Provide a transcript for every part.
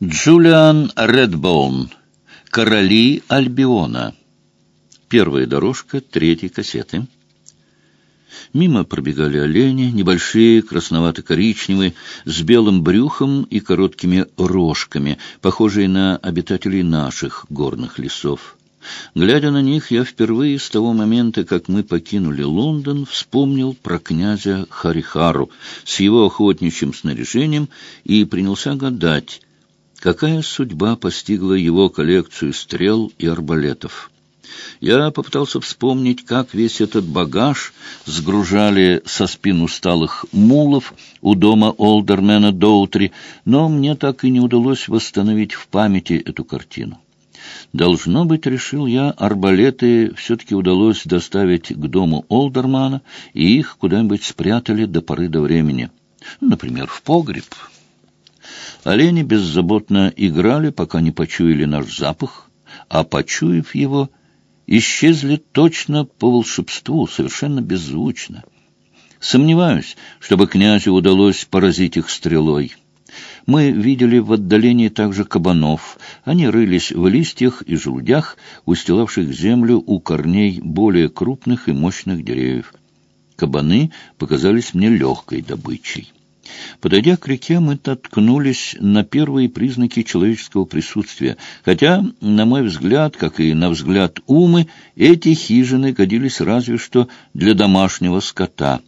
Джулиан Редбоун. Короли Альбиона. Первая дорожка третьей кассеты. Мимо пробегали олени, небольшие, красновато-коричневые, с белым брюхом и короткими рожками, похожие на обитателей наших горных лесов. Глядя на них, я впервые с того момента, как мы покинули Лондон, вспомнил про князя Харихару с его охотничьим снаряжением и принялся гадать, Какая судьба постигла его коллекцию стрел и арбалетов? Я попытался вспомнить, как весь этот багаж сгружали со спин усталых мулов у дома Олдермена Доутри, но мне так и не удалось восстановить в памяти эту картину. Должно быть, решил я, арбалеты все-таки удалось доставить к дому Олдермана, и их куда-нибудь спрятали до поры до времени. Например, в погреб». Олени беззаботно играли, пока не почуяли наш запах, а, почуяв его, исчезли точно по волшебству, совершенно беззвучно. Сомневаюсь, чтобы князю удалось поразить их стрелой. Мы видели в отдалении также кабанов. Они рылись в листьях и желудях, устилавших землю у корней более крупных и мощных деревьев. Кабаны показались мне легкой добычей. Подойдя к реке, мы наткнулись на первые признаки человеческого присутствия, хотя, на мой взгляд, как и на взгляд Умы, эти хижины годились разве что для домашнего скота.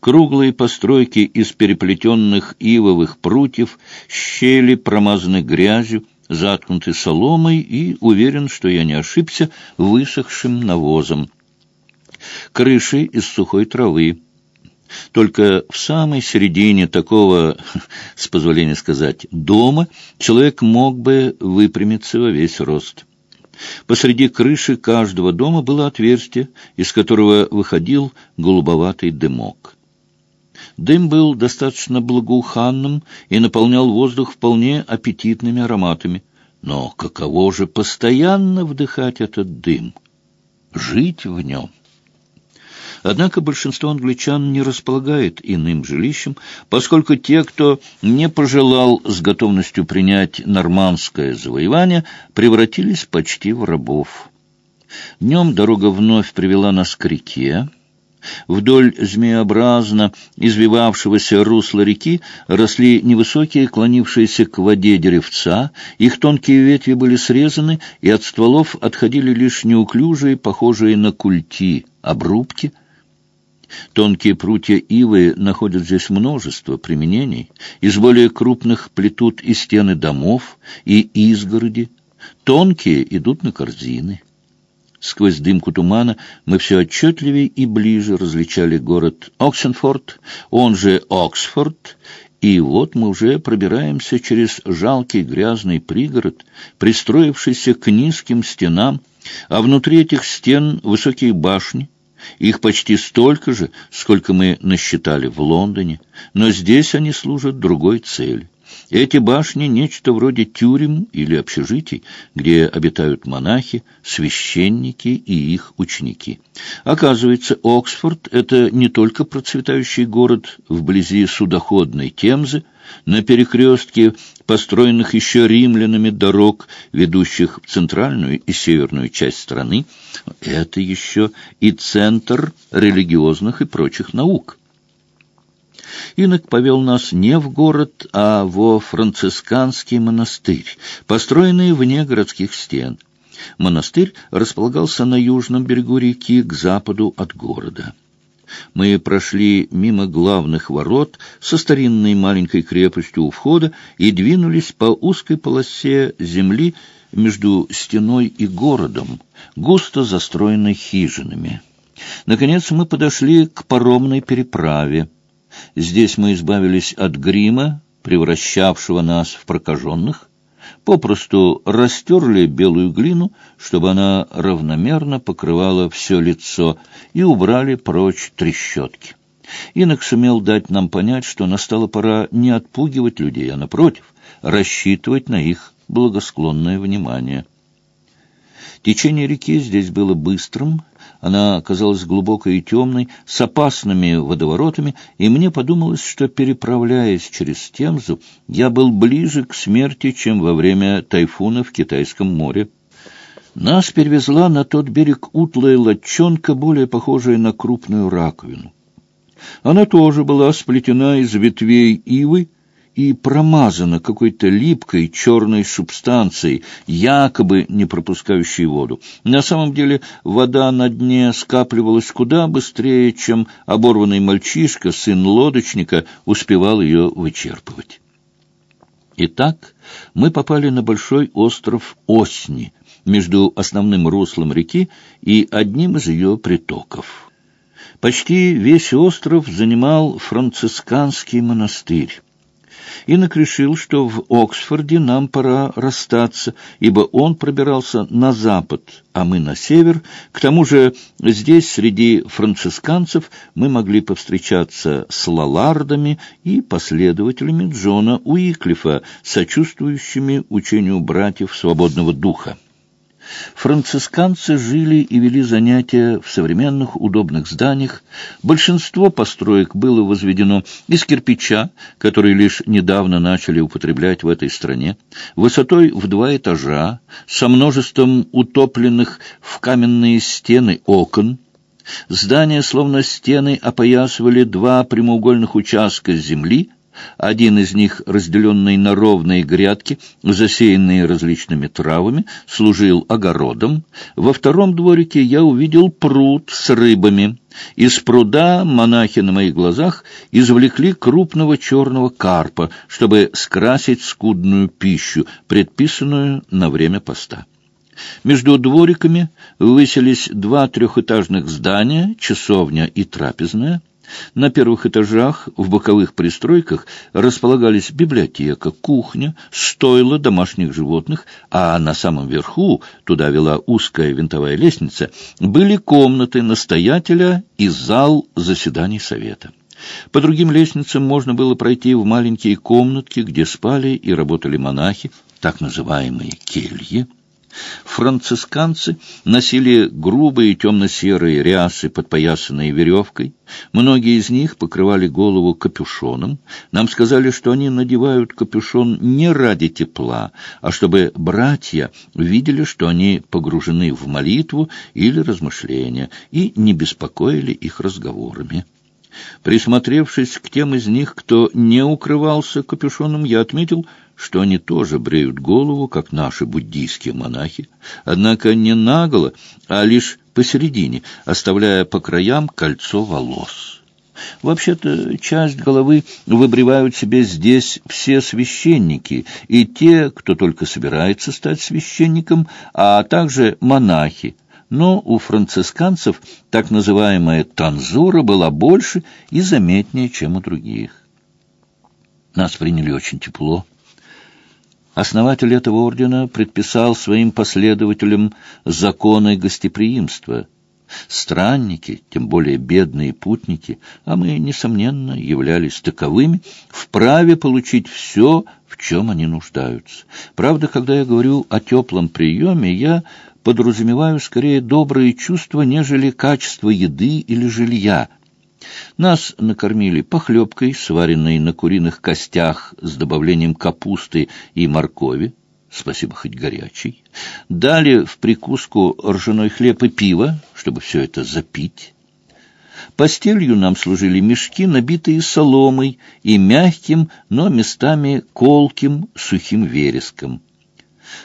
Круглые постройки из переплетенных ивовых прутьев, щели промазаны грязью, заткнуты соломой и, уверен, что я не ошибся, высохшим навозом. Крыши из сухой травы, только в самой середине такого, с позволения сказать, дома человек мог бы выпрямиться во весь рост. Посреди крыши каждого дома было отверстие, из которого выходил голубоватый дымок. Дым был достаточно благоуханным и наполнял воздух вполне аппетитными ароматами. Но каково же постоянно вдыхать этот дым? Жить в нем? Однако большинство англичан не располагает иным жилищем, поскольку те, кто не пожелал с готовностью принять нормандское завоевание, превратились почти в рабов. Днем дорога вновь привела нас к реке. Вдоль змеобразно извивавшегося русла реки росли невысокие, клонившиеся к воде деревца, их тонкие ветви были срезаны, и от стволов отходили лишь неуклюжие, похожие на культи, обрубки — Тонкие прутья ивы находят здесь множество применений. Из более крупных плетут и стены домов, и изгороди. Тонкие идут на корзины. Сквозь дымку тумана мы все отчетливее и ближе различали город Оксенфорд, он же Оксфорд, и вот мы уже пробираемся через жалкий грязный пригород, пристроившийся к низким стенам, а внутри этих стен высокие башни, их почти столько же, сколько мы насчитали в Лондоне, но здесь они служат другой цели. Эти башни — нечто вроде тюрем или общежитий, где обитают монахи, священники и их ученики. Оказывается, Оксфорд — это не только процветающий город вблизи судоходной Темзы, на перекрестке построенных еще римлянами дорог, ведущих в центральную и северную часть страны, это еще и центр религиозных и прочих наук. Инок повел нас не в город, а во францисканский монастырь, построенный вне городских стен. Монастырь располагался на южном берегу реки к западу от города. Мы прошли мимо главных ворот со старинной маленькой крепостью у входа и двинулись по узкой полосе земли между стеной и городом, густо застроенной хижинами. Наконец мы подошли к паромной переправе. Здесь мы избавились от грима, превращавшего нас в прокаженных, попросту растерли белую глину, чтобы она равномерно покрывала все лицо, и убрали прочь трещотки. Инок сумел дать нам понять, что настала пора не отпугивать людей, а, напротив, рассчитывать на их благосклонное внимание. Течение реки здесь было быстрым, она казалась глубокой и темной, с опасными водоворотами, и мне подумалось, что, переправляясь через Темзу, я был ближе к смерти, чем во время тайфуна в Китайском море. Нас перевезла на тот берег утлая лодчонка, более похожая на крупную раковину. Она тоже была сплетена из ветвей ивы, и промазана какой-то липкой черной субстанцией, якобы не пропускающей воду. На самом деле вода на дне скапливалась куда быстрее, чем оборванный мальчишка, сын лодочника, успевал ее вычерпывать. Итак, мы попали на большой остров Осни, между основным руслом реки и одним из ее притоков. Почти весь остров занимал францисканский монастырь. Инок решил, что в Оксфорде нам пора расстаться, ибо он пробирался на запад, а мы на север. К тому же здесь, среди францисканцев, мы могли повстречаться с лалардами и последователями Джона Уиклифа, сочувствующими учению братьев свободного духа. Францисканцы жили и вели занятия в современных удобных зданиях. Большинство построек было возведено из кирпича, который лишь недавно начали употреблять в этой стране, высотой в два этажа, со множеством утопленных в каменные стены окон. Здания, словно стены, опоясывали два прямоугольных участка земли — один из них, разделенный на ровные грядки, засеянные различными травами, служил огородом. Во втором дворике я увидел пруд с рыбами. Из пруда монахи на моих глазах извлекли крупного черного карпа, чтобы скрасить скудную пищу, предписанную на время поста. Между двориками выселись два трехэтажных здания, часовня и трапезная. На первых этажах, в боковых пристройках, располагались библиотека, кухня, стойла домашних животных, а на самом верху, туда вела узкая винтовая лестница, были комнаты настоятеля и зал заседаний совета. По другим лестницам можно было пройти в маленькие комнатки, где спали и работали монахи, так называемые кельи. Францисканцы носили грубые темно-серые рясы, подпоясанные веревкой. Многие из них покрывали голову капюшоном. Нам сказали, что они надевают капюшон не ради тепла, а чтобы братья видели, что они погружены в молитву или размышления, и не беспокоили их разговорами. Присмотревшись к тем из них, кто не укрывался капюшоном, я отметил, что они тоже бреют голову, как наши буддийские монахи, однако не наголо, а лишь посередине, оставляя по краям кольцо волос. Вообще-то часть головы выбривают себе здесь все священники, и те, кто только собирается стать священником, а также монахи, но у францисканцев так называемая танзура была больше и заметнее, чем у других. Нас приняли очень тепло. Основатель этого ордена предписал своим последователям законы гостеприимства. Странники, тем более бедные путники, а мы, несомненно, являлись таковыми, вправе получить все, в чем они нуждаются. Правда, когда я говорю о теплом приеме, я подразумеваю скорее добрые чувства, нежели качество еды или жилья. Нас накормили похлебкой, сваренной на куриных костях с добавлением капусты и моркови, спасибо хоть горячий. Дали в прикуску ржаной хлеб и пиво, чтобы все это запить. Постелью нам служили мешки, набитые соломой и мягким, но местами колким сухим вереском.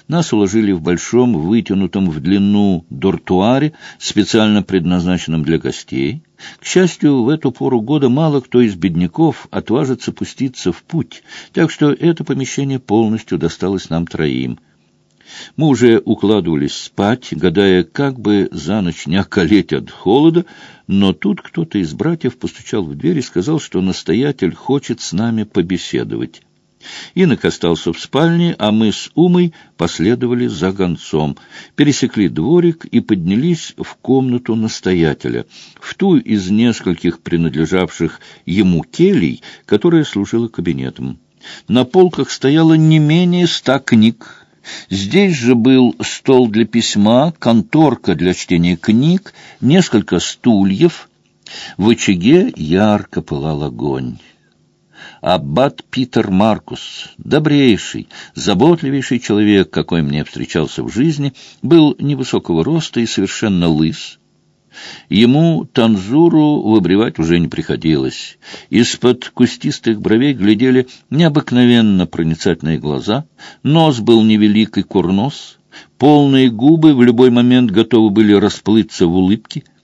Нас уложили в большом, вытянутом в длину дортуаре, специально предназначенном для гостей. К счастью, в эту пору года мало кто из бедняков отважится пуститься в путь, так что это помещение полностью досталось нам троим. Мы уже укладывались спать, гадая, как бы за ночь не околеть от холода, но тут кто-то из братьев постучал в дверь и сказал, что настоятель хочет с нами побеседовать. Инок остался в спальне, а мы с Умой последовали за гонцом, пересекли дворик и поднялись в комнату настоятеля, в ту из нескольких принадлежавших ему келей, которая служила кабинетом. На полках стояло не менее ста книг, Здесь же был стол для письма, конторка для чтения книг, несколько стульев. В очаге ярко пылал огонь. Аббат Питер Маркус, добрейший, заботливейший человек, какой мне встречался в жизни, был невысокого роста и совершенно лыс. Ему танзуру выбривать уже не приходилось. Из-под кустистых бровей глядели необыкновенно проницательные глаза, нос был невелик и курнос, полные губы в любой момент готовы были расплыться в улыбке —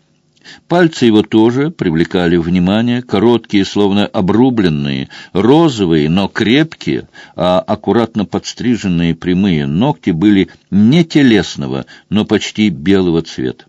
Пальцы его тоже привлекали внимание, короткие, словно обрубленные, розовые, но крепкие, а аккуратно подстриженные прямые ногти были не телесного, но почти белого цвета.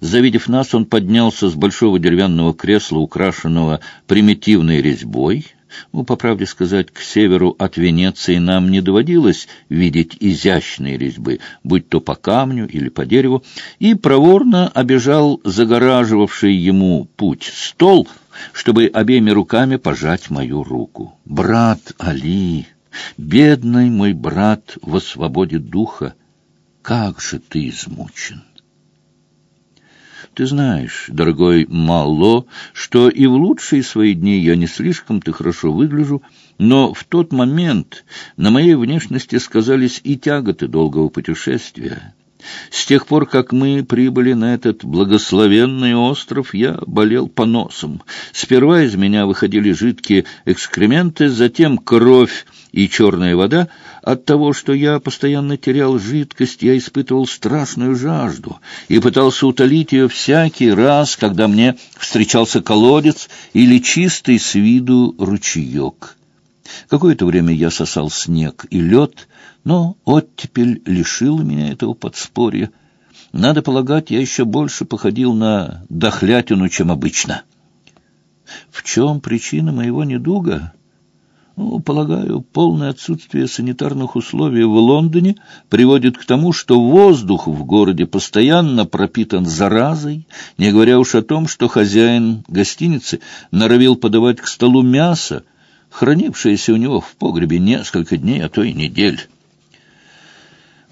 Завидев нас, он поднялся с большого деревянного кресла, украшенного примитивной резьбой, ну, по правде сказать, к северу от Венеции нам не доводилось видеть изящные резьбы, будь то по камню или по дереву, и проворно обежал загораживавший ему путь стол, чтобы обеими руками пожать мою руку. «Брат Али, бедный мой брат во свободе духа, как же ты измучен!» Ты знаешь, дорогой Малло, что и в лучшие свои дни я не слишком-то хорошо выгляжу, но в тот момент на моей внешности сказались и тяготы долгого путешествия. С тех пор, как мы прибыли на этот благословенный остров, я болел поносом. Сперва из меня выходили жидкие экскременты, затем кровь и черная вода. От того, что я постоянно терял жидкость, я испытывал страшную жажду и пытался утолить ее всякий раз, когда мне встречался колодец или чистый с виду ручеек. Какое-то время я сосал снег и лед, но оттепель лишила меня этого подспорья. Надо полагать, я еще больше походил на дохлятину, чем обычно. В чем причина моего недуга? Ну, полагаю, полное отсутствие санитарных условий в Лондоне приводит к тому, что воздух в городе постоянно пропитан заразой, не говоря уж о том, что хозяин гостиницы норовил подавать к столу мясо, хранившееся у него в погребе несколько дней, а то и недель.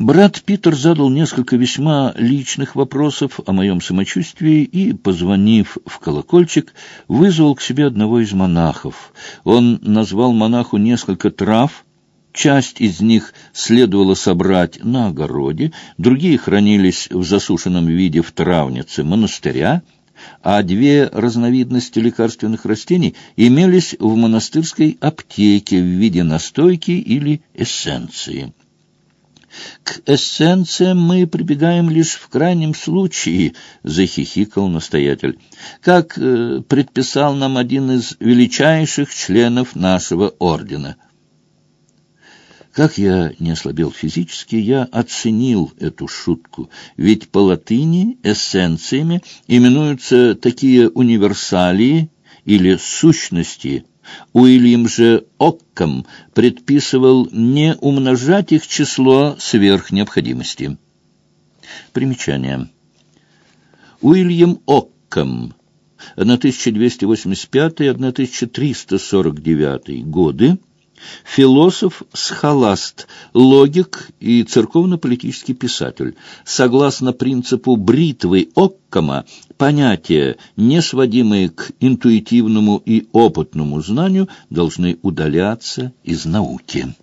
Брат Питер задал несколько весьма личных вопросов о моем самочувствии и, позвонив в колокольчик, вызвал к себе одного из монахов. Он назвал монаху несколько трав, часть из них следовало собрать на огороде, другие хранились в засушенном виде в травнице монастыря, а две разновидности лекарственных растений имелись в монастырской аптеке в виде настойки или эссенции. К эссенциям мы прибегаем лишь в крайнем случае, — захихикал настоятель, — как э, предписал нам один из величайших членов нашего ордена. Как я не ослабел физически, я оценил эту шутку, ведь по латыни эссенциями именуются такие универсалии или сущности — Уильям же Оккам предписывал не умножать их число сверх необходимости. Примечание. Уильям Оккам 1285-1349 годы Философ-схоласт, логик и церковно-политический писатель. Согласно принципу бритвы Оккама, понятия, не сводимые к интуитивному и опытному знанию, должны удаляться из науки.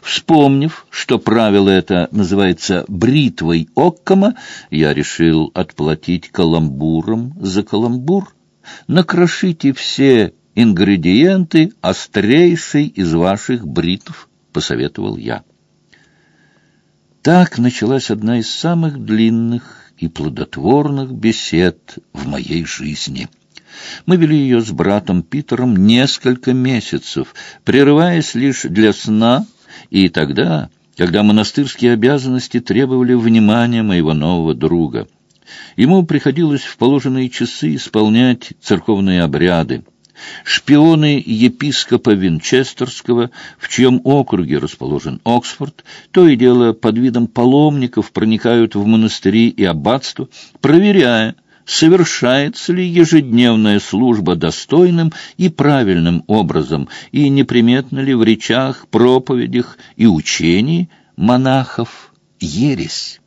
Вспомнив, что правило это называется бритвой Оккама, я решил отплатить каламбуром за каламбур. Накрошите все ингредиенты острейшей из ваших бритв, — посоветовал я. Так началась одна из самых длинных и плодотворных бесед в моей жизни. Мы вели ее с братом Питером несколько месяцев, прерываясь лишь для сна, и тогда, когда монастырские обязанности требовали внимания моего нового друга. Ему приходилось в положенные часы исполнять церковные обряды. Шпионы епископа Винчестерского, в чьем округе расположен Оксфорд, то и дело под видом паломников проникают в монастыри и аббатства, проверяя, совершается ли ежедневная служба достойным и правильным образом, и неприметно ли в речах, проповедях и учении монахов ересь.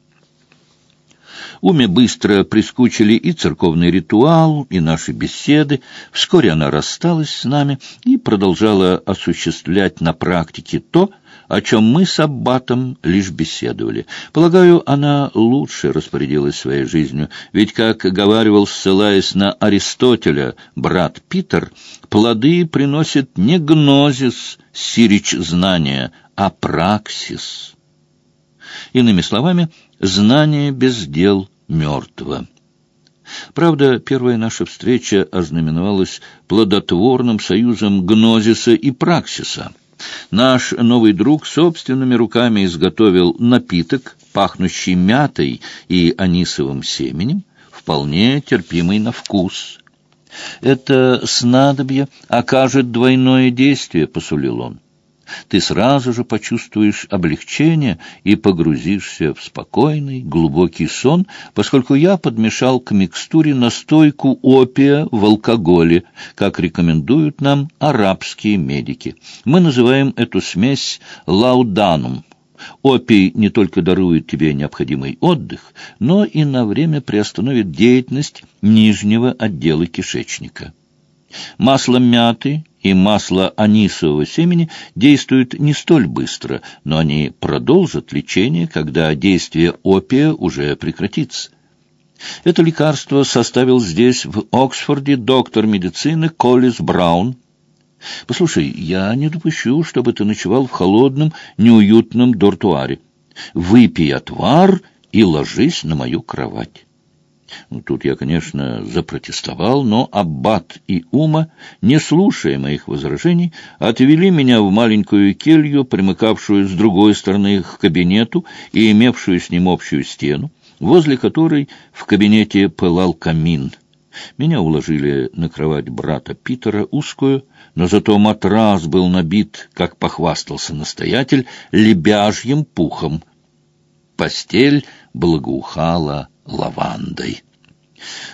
Уме быстро прискучили и церковный ритуал, и наши беседы. Вскоре она рассталась с нами и продолжала осуществлять на практике то, о чем мы с Аббатом лишь беседовали. Полагаю, она лучше распорядилась своей жизнью, ведь, как говаривал, ссылаясь на Аристотеля, брат Питер, плоды приносят не гнозис, сирич знания, а праксис. Иными словами, знание без дел мертво. Правда, первая наша встреча ознаменовалась плодотворным союзом гнозиса и праксиса — Наш новый друг собственными руками изготовил напиток, пахнущий мятой и анисовым семенем, вполне терпимый на вкус. «Это снадобье окажет двойное действие», — посулил он ты сразу же почувствуешь облегчение и погрузишься в спокойный, глубокий сон, поскольку я подмешал к микстуре настойку опия в алкоголе, как рекомендуют нам арабские медики. Мы называем эту смесь лауданум. Опий не только дарует тебе необходимый отдых, но и на время приостановит деятельность нижнего отдела кишечника. Масло мяты и масло анисового семени действуют не столь быстро, но они продолжат лечение, когда действие опия уже прекратится. Это лекарство составил здесь, в Оксфорде, доктор медицины Коллис Браун. Послушай, я не допущу, чтобы ты ночевал в холодном, неуютном дортуаре. Выпей отвар и ложись на мою кровать. Ну, тут я, конечно, запротестовал, но Аббат и Ума, не слушая моих возражений, отвели меня в маленькую келью, примыкавшую с другой стороны к кабинету и имевшую с ним общую стену, возле которой в кабинете пылал камин. Меня уложили на кровать брата Питера, узкую, но зато матрас был набит, как похвастался настоятель, лебяжьим пухом. Постель благоухала лавандой.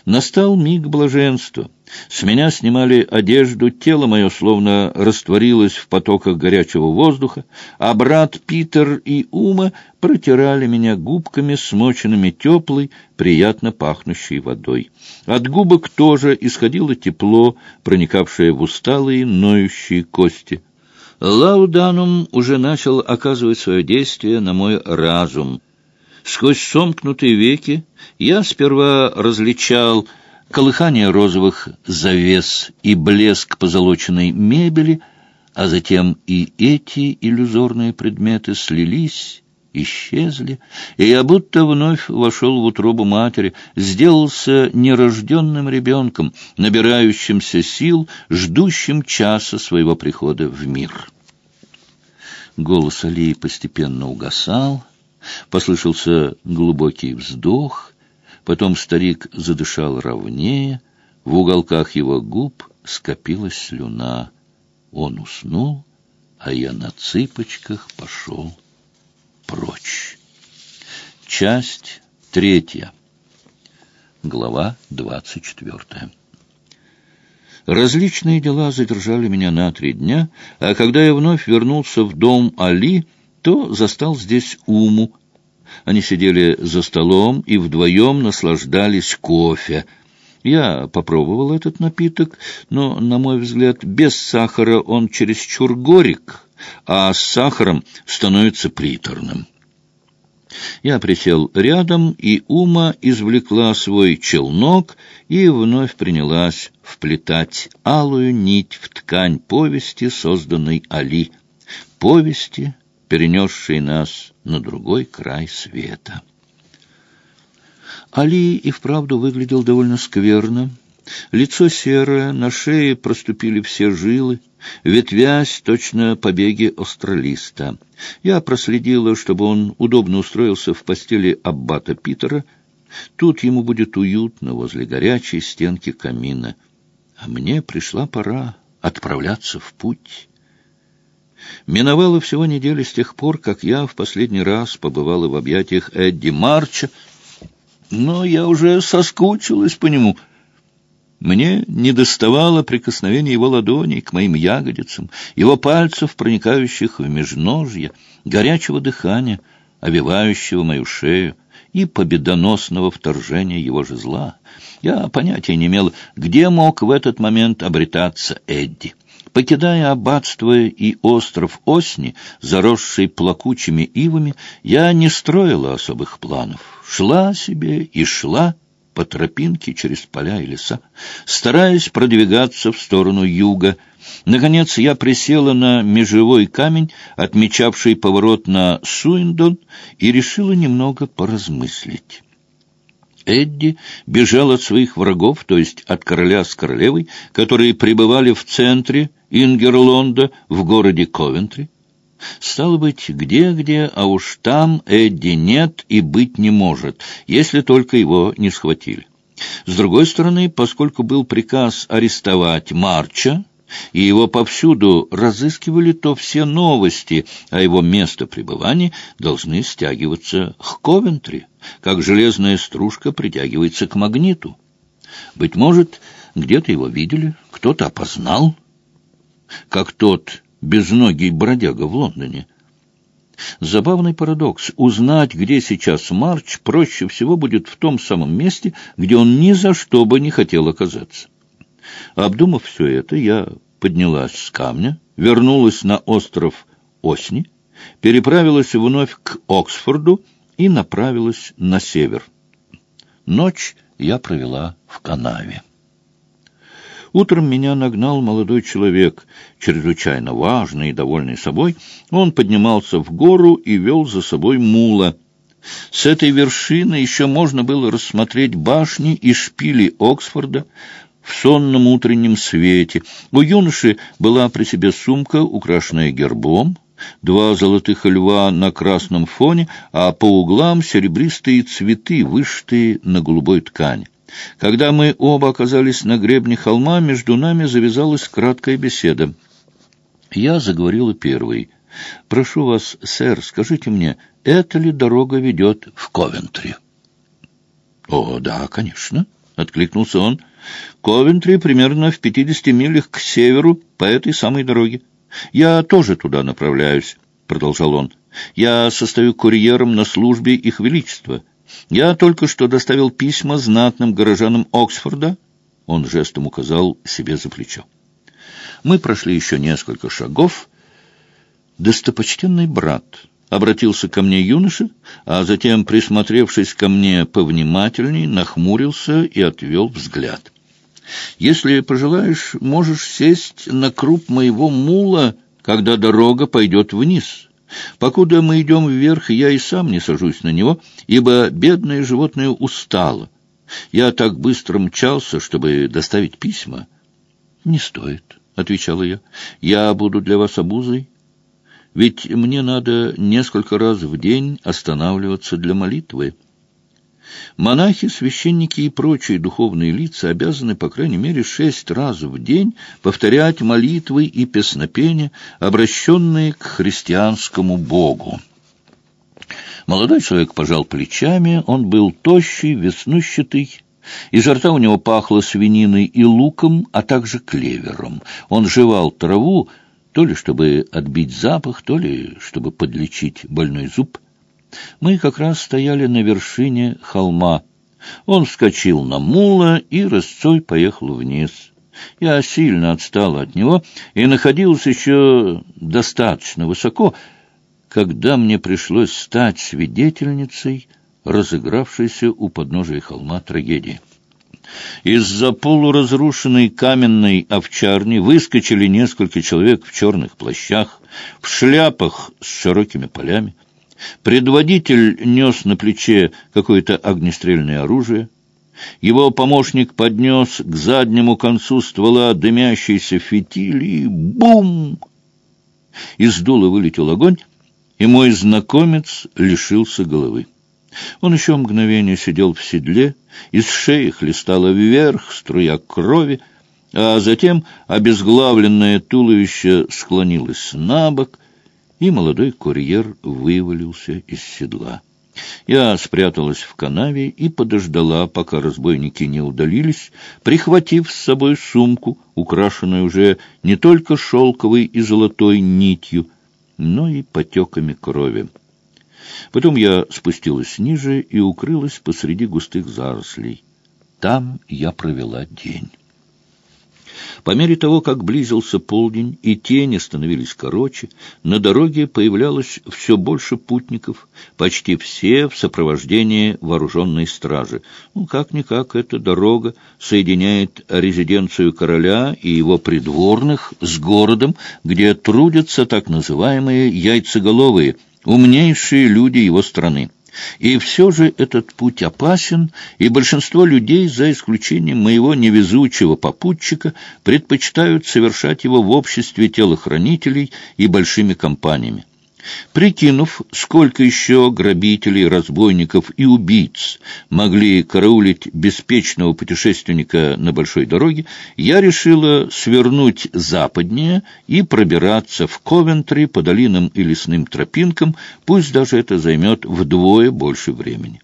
Настал миг блаженства. С меня снимали одежду, тело мое словно растворилось в потоках горячего воздуха, а брат Питер и Ума протирали меня губками, смоченными теплой, приятно пахнущей водой. От губок тоже исходило тепло, проникавшее в усталые, ноющие кости. Лауданум уже начал оказывать свое действие на мой разум — Сквозь сомкнутые веки я сперва различал колыхание розовых завес и блеск позолоченной мебели, а затем и эти иллюзорные предметы слились, исчезли, и я будто вновь вошел в утробу матери, сделался нерожденным ребенком, набирающимся сил, ждущим часа своего прихода в мир. Голос Алии постепенно угасал, Послышался глубокий вздох, потом старик задышал ровнее, в уголках его губ скопилась слюна. Он уснул, а я на цыпочках пошел прочь. Часть третья. Глава двадцать четвертая. Различные дела задержали меня на три дня, а когда я вновь вернулся в дом Али, то застал здесь Уму. Они сидели за столом и вдвоем наслаждались кофе. Я попробовал этот напиток, но, на мой взгляд, без сахара он чересчур горек, а с сахаром становится приторным. Я присел рядом, и Ума извлекла свой челнок и вновь принялась вплетать алую нить в ткань повести, созданной Али. Повести, перенесший нас на другой край света. Али и вправду выглядел довольно скверно. Лицо серое, на шее проступили все жилы, ветвясь точно побеги астралиста. Я проследила, чтобы он удобно устроился в постели аббата Питера. Тут ему будет уютно возле горячей стенки камина. А мне пришла пора отправляться в путь. Миновало всего недели с тех пор, как я в последний раз побывала в объятиях Эдди Марча, но я уже соскучилась по нему. Мне не доставало прикосновения его ладоней к моим ягодицам, его пальцев, проникающих в межножье, горячего дыхания, овивающего мою шею, и победоносного вторжения его же зла. Я понятия не имел, где мог в этот момент обретаться Эдди. Покидая аббатство и остров Осни, заросший плакучими ивами, я не строила особых планов. Шла себе и шла по тропинке через поля и леса, стараясь продвигаться в сторону юга. Наконец я присела на межевой камень, отмечавший поворот на Суиндон, и решила немного поразмыслить. Эдди бежал от своих врагов, то есть от короля с королевой, которые пребывали в центре Ингерлонда в городе Ковентри. Стало быть, где-где, а уж там Эдди нет и быть не может, если только его не схватили. С другой стороны, поскольку был приказ арестовать Марча, и его повсюду разыскивали, то все новости о его местопребывании должны стягиваться к Ковентри, как железная стружка притягивается к магниту. Быть может, где-то его видели, кто-то опознал, как тот безногий бродяга в Лондоне. Забавный парадокс. Узнать, где сейчас Марч, проще всего будет в том самом месте, где он ни за что бы не хотел оказаться. Обдумав все это, я поднялась с камня, вернулась на остров Осни, переправилась вновь к Оксфорду и направилась на север. Ночь я провела в канаве. Утром меня нагнал молодой человек, чрезвычайно важный и довольный собой. Он поднимался в гору и вел за собой мула. С этой вершины еще можно было рассмотреть башни и шпили Оксфорда в сонном утреннем свете. У юноши была при себе сумка, украшенная гербом, два золотых льва на красном фоне, а по углам серебристые цветы, вышитые на голубой ткани. Когда мы оба оказались на гребне холма, между нами завязалась краткая беседа. Я заговорила первой. «Прошу вас, сэр, скажите мне, эта ли дорога ведет в Ковентри?» «О, да, конечно», — откликнулся он. «Ковентри примерно в пятидесяти милях к северу по этой самой дороге. Я тоже туда направляюсь», — продолжал он. «Я состою курьером на службе Их Величества». Я только что доставил письма знатным горожанам Оксфорда. Он жестом указал себе за плечо. Мы прошли еще несколько шагов. Достопочтенный брат обратился ко мне юноша, а затем, присмотревшись ко мне повнимательней, нахмурился и отвел взгляд. «Если пожелаешь, можешь сесть на круп моего мула, когда дорога пойдет вниз». Покуда мы идем вверх, я и сам не сажусь на него, ибо бедное животное устало. Я так быстро мчался, чтобы доставить письма. — Не стоит, — отвечала я. — Я буду для вас обузой. Ведь мне надо несколько раз в день останавливаться для молитвы. Монахи, священники и прочие духовные лица обязаны, по крайней мере, шесть раз в день повторять молитвы и песнопения, обращенные к христианскому Богу. Молодой человек пожал плечами, он был тощий, веснущатый, изо рта у него пахло свининой и луком, а также клевером. Он жевал траву, то ли чтобы отбить запах, то ли чтобы подлечить больной зуб. Мы как раз стояли на вершине холма. Он вскочил на мула и рысцой поехал вниз. Я сильно отстала от него и находился еще достаточно высоко, когда мне пришлось стать свидетельницей разыгравшейся у подножия холма трагедии. Из-за полуразрушенной каменной овчарни выскочили несколько человек в черных плащах, в шляпах с широкими полями. Предводитель нес на плече какое-то огнестрельное оружие. Его помощник поднес к заднему концу ствола дымящийся фитиль и бум! Из дула вылетел огонь, и мой знакомец лишился головы. Он еще мгновение сидел в седле, из шеи хлестала вверх струя крови, а затем обезглавленное туловище склонилось на бок, и молодой курьер вывалился из седла. Я спряталась в канаве и подождала, пока разбойники не удалились, прихватив с собой сумку, украшенную уже не только шелковой и золотой нитью, но и потеками крови. Потом я спустилась ниже и укрылась посреди густых зарослей. Там я провела день. По мере того, как близился полдень и тени становились короче, на дороге появлялось все больше путников, почти все в сопровождении вооруженной стражи. Ну, как-никак, эта дорога соединяет резиденцию короля и его придворных с городом, где трудятся так называемые яйцеголовые, умнейшие люди его страны. И все же этот путь опасен, и большинство людей, за исключением моего невезучего попутчика, предпочитают совершать его в обществе телохранителей и большими компаниями. Прикинув, сколько еще грабителей, разбойников и убийц могли караулить беспечного путешественника на большой дороге, я решила свернуть западнее и пробираться в Ковентри по долинам и лесным тропинкам, пусть даже это займет вдвое больше времени.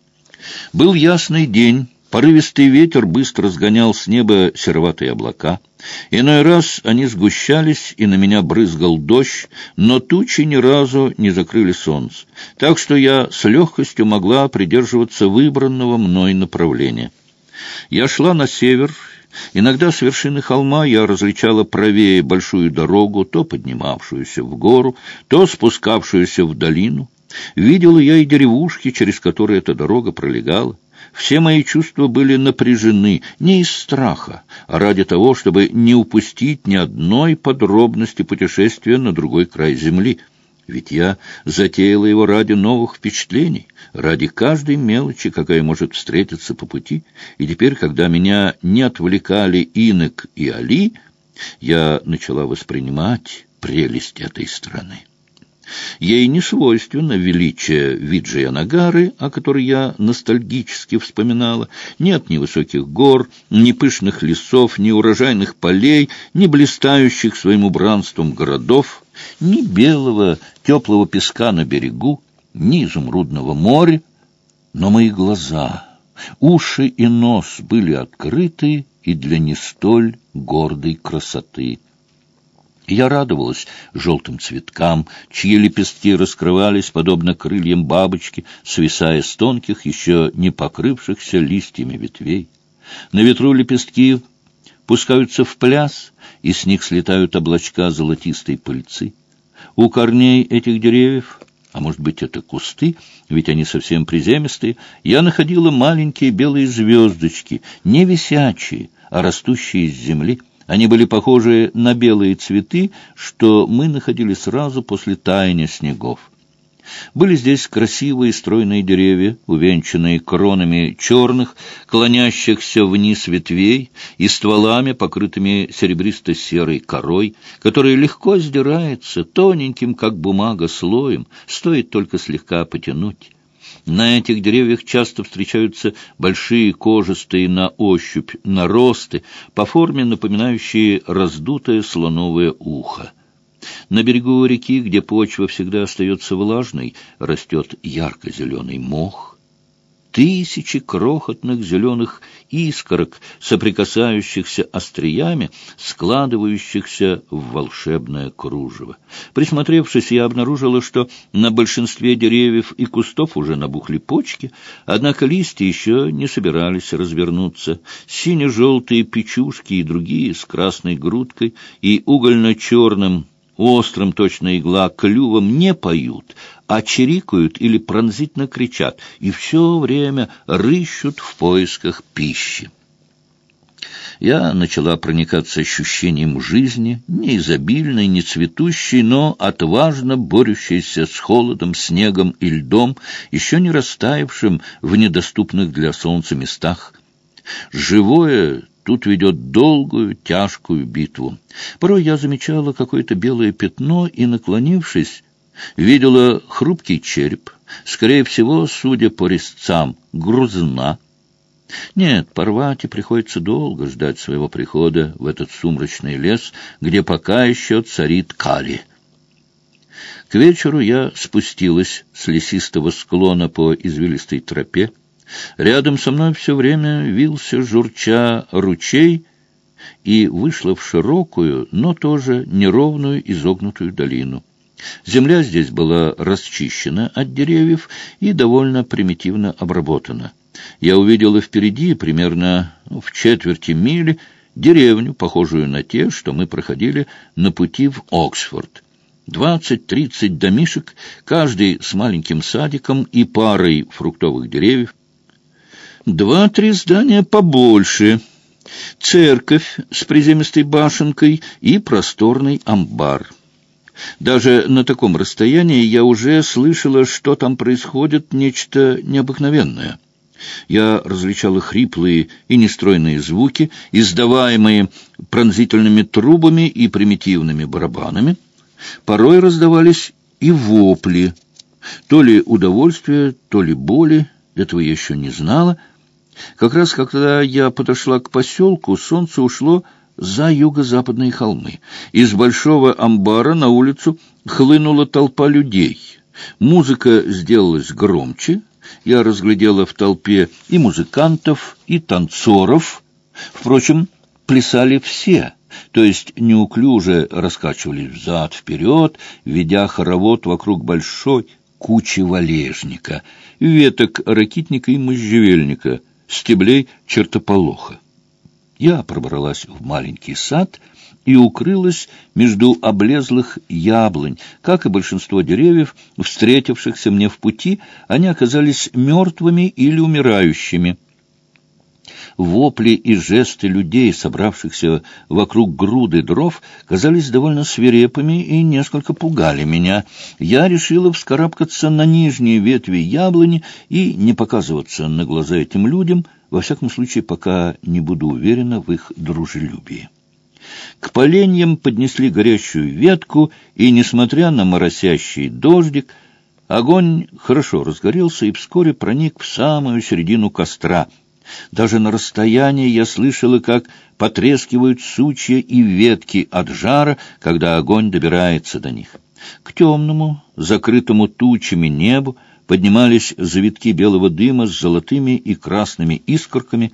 Был ясный день, Порывистый ветер быстро сгонял с неба сероватые облака. Иной раз они сгущались, и на меня брызгал дождь, но тучи ни разу не закрыли солнце, так что я с легкостью могла придерживаться выбранного мной направления. Я шла на север, Иногда с вершины холма я различала правее большую дорогу, то поднимавшуюся в гору, то спускавшуюся в долину. Видела я и деревушки, через которые эта дорога пролегала. Все мои чувства были напряжены не из страха, а ради того, чтобы не упустить ни одной подробности путешествия на другой край земли. Ведь я затеяла его ради новых впечатлений, ради каждой мелочи, какая может встретиться по пути. И теперь, когда меня не отвлекали Инок и Али, я начала воспринимать прелесть этой страны. Ей не свойственно величие Виджия-Нагары, о которой я ностальгически вспоминала. Нет ни высоких гор, ни пышных лесов, ни урожайных полей, ни блистающих своим убранством городов, ни белого теплого песка на берегу, ни изумрудного моря. Но мои глаза, уши и нос были открыты и для не столь гордой красоты. Я радовалась желтым цветкам, чьи лепестки раскрывались, подобно крыльям бабочки, свисая с тонких, еще не покрывшихся листьями ветвей. На ветру лепестки пускаются в пляс, и с них слетают облачка золотистой пыльцы. У корней этих деревьев, а может быть это кусты, ведь они совсем приземистые, я находила маленькие белые звездочки, не висячие, а растущие из земли. Они были похожи на белые цветы, что мы находили сразу после таяния снегов. Были здесь красивые стройные деревья, увенчанные кронами черных, клонящихся вниз ветвей и стволами, покрытыми серебристо-серой корой, которая легко сдирается тоненьким, как бумага, слоем, стоит только слегка потянуть. На этих деревьях часто встречаются большие кожистые на ощупь наросты, по форме напоминающие раздутое слоновое ухо. На берегу реки, где почва всегда остается влажной, растет ярко-зеленый мох, тысячи крохотных зеленых искорок, соприкасающихся остриями, складывающихся в волшебное кружево. Присмотревшись, я обнаружила, что на большинстве деревьев и кустов уже набухли почки, однако листья еще не собирались развернуться. Сине-желтые печушки и другие с красной грудкой и угольно-черным острым точно игла клювом не поют, а чирикают или пронзительно кричат, и все время рыщут в поисках пищи. Я начала проникаться ощущением жизни, не изобильной, не цветущей, но отважно борющейся с холодом, снегом и льдом, еще не растаявшим в недоступных для солнца местах. Живое тут ведет долгую, тяжкую битву. Порой я замечала какое-то белое пятно и, наклонившись, видела хрупкий череп, скорее всего, судя по резцам, грузна. Нет, Парвате приходится долго ждать своего прихода в этот сумрачный лес, где пока еще царит Кали. К вечеру я спустилась с лесистого склона по извилистой тропе. Рядом со мной все время вился, журча, ручей, и вышла в широкую, но тоже неровную изогнутую долину. Земля здесь была расчищена от деревьев и довольно примитивно обработана. Я увидела впереди, примерно в четверти мили, деревню, похожую на те, что мы проходили на пути в Оксфорд. Двадцать-тридцать домишек, каждый с маленьким садиком и парой фруктовых деревьев. Два-три здания побольше, церковь с приземистой башенкой и просторный амбар. Даже на таком расстоянии я уже слышала, что там происходит нечто необыкновенное. Я различала хриплые и нестройные звуки, издаваемые пронзительными трубами и примитивными барабанами. Порой раздавались и вопли, то ли удовольствия, то ли боли, этого я еще не знала. Как раз когда я подошла к поселку, солнце ушло за юго-западные холмы. Из большого амбара на улицу хлынула толпа людей. Музыка сделалась громче. Я разглядела в толпе и музыкантов, и танцоров. Впрочем, плясали все, то есть неуклюже раскачивались взад-вперед, ведя хоровод вокруг большой кучи валежника, веток ракитника и можжевельника, стеблей чертополоха. Я пробралась в маленький сад и укрылась между облезлых яблонь. Как и большинство деревьев, встретившихся мне в пути, они оказались мертвыми или умирающими. Вопли и жесты людей, собравшихся вокруг груды дров, казались довольно свирепыми и несколько пугали меня. Я решила вскарабкаться на нижние ветви яблони и не показываться на глаза этим людям, во всяком случае, пока не буду уверена в их дружелюбии. К поленьям поднесли горящую ветку, и, несмотря на моросящий дождик, огонь хорошо разгорелся и вскоре проник в самую середину костра — даже на расстоянии я слышала, как потрескивают сучья и ветки от жара, когда огонь добирается до них. К темному, закрытому тучами небу поднимались завитки белого дыма с золотыми и красными искорками.